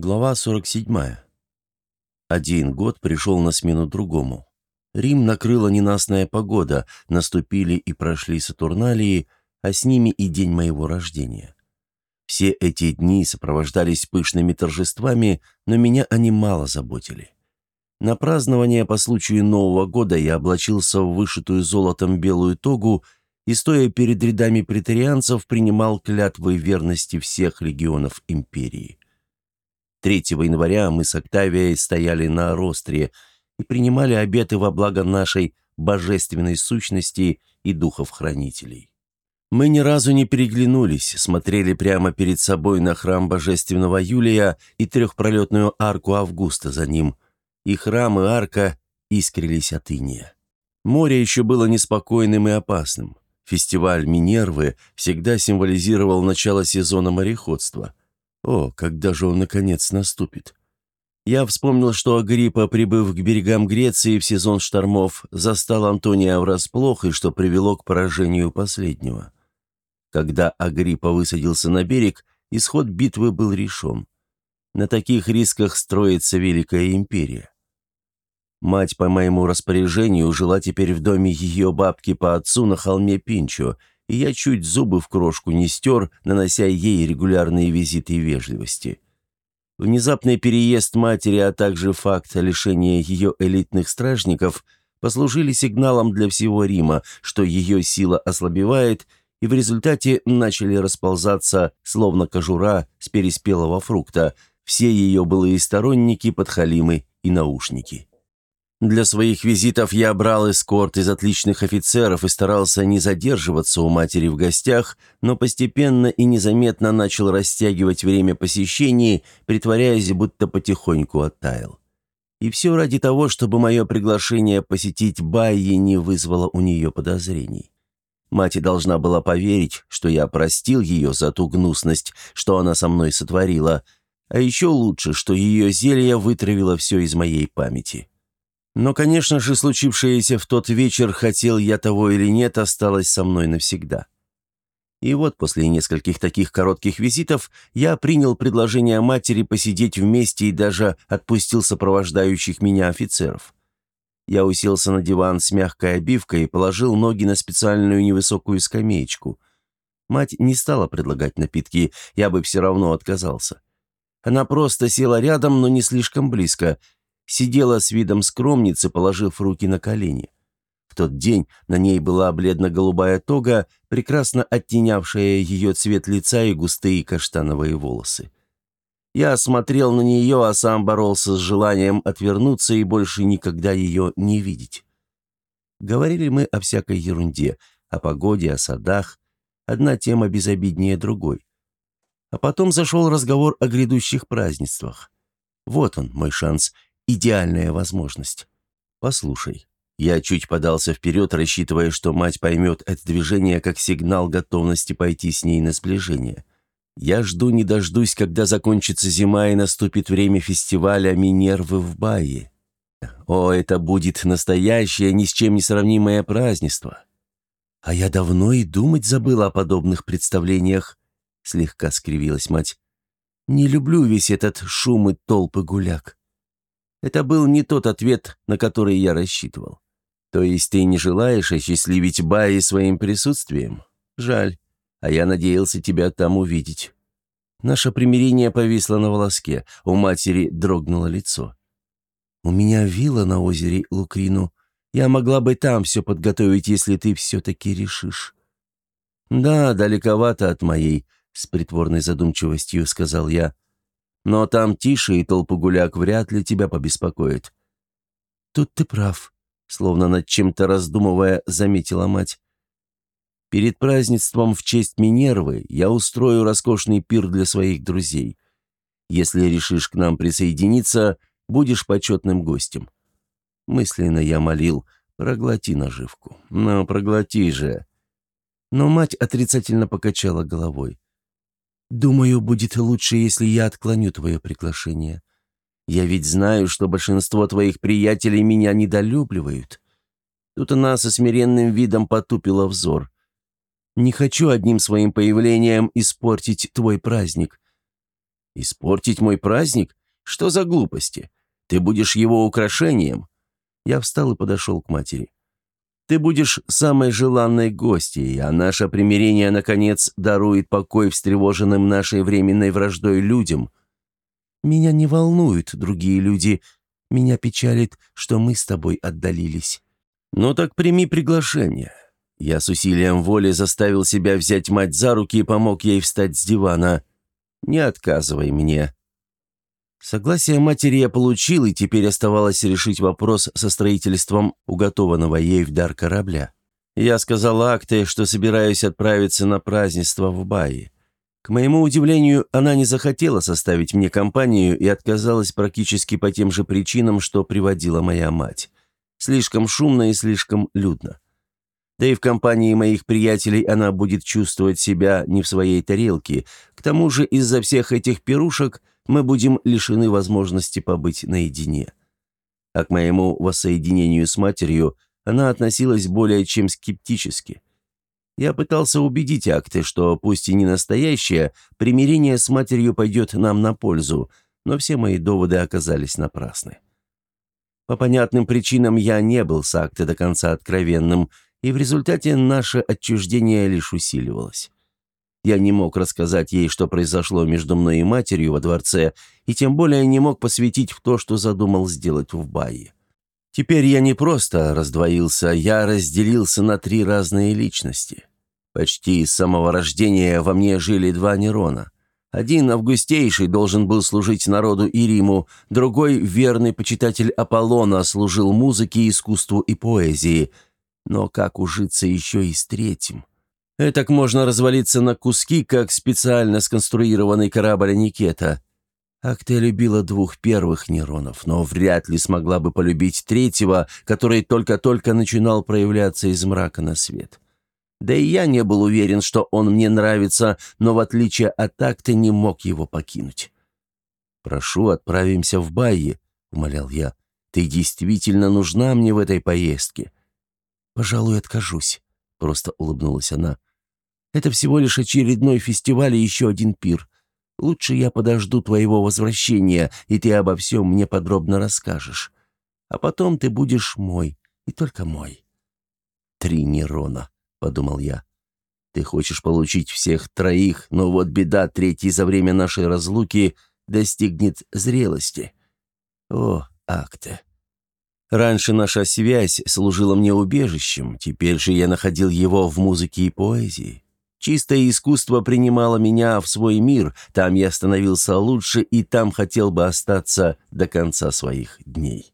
Глава 47. Один год пришел на смену другому. Рим накрыла ненастная погода, наступили и прошли Сатурналии, а с ними и день моего рождения. Все эти дни сопровождались пышными торжествами, но меня они мало заботили. На празднование по случаю Нового года я облачился в вышитую золотом белую тогу и, стоя перед рядами претарианцев, принимал клятвы верности всех легионов империи. 3 января мы с Октавией стояли на Ростре и принимали обеты во благо нашей божественной сущности и духов-хранителей. Мы ни разу не переглянулись, смотрели прямо перед собой на храм божественного Юлия и трехпролетную арку Августа за ним. И храм, и арка искрились от иния. Море еще было неспокойным и опасным. Фестиваль Минервы всегда символизировал начало сезона мореходства. О, когда же он наконец наступит? Я вспомнил, что Агриппа, прибыв к берегам Греции в сезон штормов, застал Антония врасплох и что привело к поражению последнего. Когда Агриппа высадился на берег, исход битвы был решен. На таких рисках строится Великая Империя. Мать по моему распоряжению жила теперь в доме ее бабки по отцу на холме Пинчо, и я чуть зубы в крошку не стер, нанося ей регулярные визиты и вежливости. Внезапный переезд матери, а также факт лишения ее элитных стражников послужили сигналом для всего Рима, что ее сила ослабевает, и в результате начали расползаться, словно кожура с переспелого фрукта, все ее былые сторонники, подхалимы и наушники. Для своих визитов я брал эскорт из отличных офицеров и старался не задерживаться у матери в гостях, но постепенно и незаметно начал растягивать время посещений, притворяясь, будто потихоньку оттаял. И все ради того, чтобы мое приглашение посетить Байи не вызвало у нее подозрений. Мать должна была поверить, что я простил ее за ту гнусность, что она со мной сотворила, а еще лучше, что ее зелье вытравило все из моей памяти. Но, конечно же, случившееся в тот вечер, хотел я того или нет, осталось со мной навсегда. И вот после нескольких таких коротких визитов я принял предложение матери посидеть вместе и даже отпустил сопровождающих меня офицеров. Я уселся на диван с мягкой обивкой и положил ноги на специальную невысокую скамеечку. Мать не стала предлагать напитки, я бы все равно отказался. Она просто села рядом, но не слишком близко – сидела с видом скромницы, положив руки на колени. В тот день на ней была бледно-голубая тога, прекрасно оттенявшая ее цвет лица и густые каштановые волосы. Я смотрел на нее, а сам боролся с желанием отвернуться и больше никогда ее не видеть. Говорили мы о всякой ерунде, о погоде, о садах. Одна тема безобиднее другой. А потом зашел разговор о грядущих празднествах. Вот он, мой шанс, идеальная возможность. Послушай. Я чуть подался вперед, рассчитывая, что мать поймет это движение как сигнал готовности пойти с ней на сближение. Я жду не дождусь, когда закончится зима и наступит время фестиваля Минервы в Бае. О, это будет настоящее, ни с чем не сравнимое празднество. А я давно и думать забыла о подобных представлениях, слегка скривилась мать. Не люблю весь этот шум и толпы гуляк. Это был не тот ответ, на который я рассчитывал. То есть ты не желаешь осчастливить Баи своим присутствием? Жаль. А я надеялся тебя там увидеть. Наше примирение повисло на волоске. У матери дрогнуло лицо. У меня вилла на озере Лукрину. Я могла бы там все подготовить, если ты все-таки решишь. Да, далековато от моей, с притворной задумчивостью сказал я. Но там тише, и толпу гуляк вряд ли тебя побеспокоит». «Тут ты прав», — словно над чем-то раздумывая, заметила мать. «Перед празднеством в честь Минервы я устрою роскошный пир для своих друзей. Если решишь к нам присоединиться, будешь почетным гостем». Мысленно я молил, проглоти наживку. «Ну, проглоти же». Но мать отрицательно покачала головой. «Думаю, будет лучше, если я отклоню твое приглашение. Я ведь знаю, что большинство твоих приятелей меня недолюбливают». Тут она со смиренным видом потупила взор. «Не хочу одним своим появлением испортить твой праздник». Испортить мой праздник? Что за глупости? Ты будешь его украшением?» Я встал и подошел к матери. «Ты будешь самой желанной гостьей, а наше примирение, наконец, дарует покой встревоженным нашей временной враждой людям. Меня не волнуют другие люди. Меня печалит, что мы с тобой отдалились. Ну так прими приглашение». Я с усилием воли заставил себя взять мать за руки и помог ей встать с дивана. «Не отказывай мне», Согласие матери я получил, и теперь оставалось решить вопрос со строительством уготованного ей в дар корабля. Я сказал Акте, что собираюсь отправиться на празднество в Баи. К моему удивлению, она не захотела составить мне компанию и отказалась практически по тем же причинам, что приводила моя мать. Слишком шумно и слишком людно. Да и в компании моих приятелей она будет чувствовать себя не в своей тарелке. К тому же из-за всех этих пирушек – мы будем лишены возможности побыть наедине. А к моему воссоединению с матерью она относилась более чем скептически. Я пытался убедить Акты, что пусть и не настоящее, примирение с матерью пойдет нам на пользу, но все мои доводы оказались напрасны. По понятным причинам я не был с Акты до конца откровенным, и в результате наше отчуждение лишь усиливалось. Я не мог рассказать ей, что произошло между мной и матерью во дворце, и тем более не мог посвятить в то, что задумал сделать в Бае. Теперь я не просто раздвоился, я разделился на три разные личности. Почти с самого рождения во мне жили два Нерона. Один, августейший, должен был служить народу и Риму, другой, верный почитатель Аполлона, служил музыке, искусству и поэзии. Но как ужиться еще и с третьим? Этак можно развалиться на куски, как специально сконструированный корабль Никета. Акте любила двух первых нейронов, но вряд ли смогла бы полюбить третьего, который только-только начинал проявляться из мрака на свет. Да и я не был уверен, что он мне нравится, но в отличие от Акты не мог его покинуть. «Прошу, отправимся в Байи», — умолял я. «Ты действительно нужна мне в этой поездке». «Пожалуй, откажусь», — просто улыбнулась она. Это всего лишь очередной фестиваль и еще один пир. Лучше я подожду твоего возвращения, и ты обо всем мне подробно расскажешь. А потом ты будешь мой, и только мой». «Три Нерона», — подумал я. «Ты хочешь получить всех троих, но вот беда третий за время нашей разлуки достигнет зрелости. О, Акте!» Раньше наша связь служила мне убежищем, теперь же я находил его в музыке и поэзии. Чистое искусство принимало меня в свой мир, там я становился лучше и там хотел бы остаться до конца своих дней.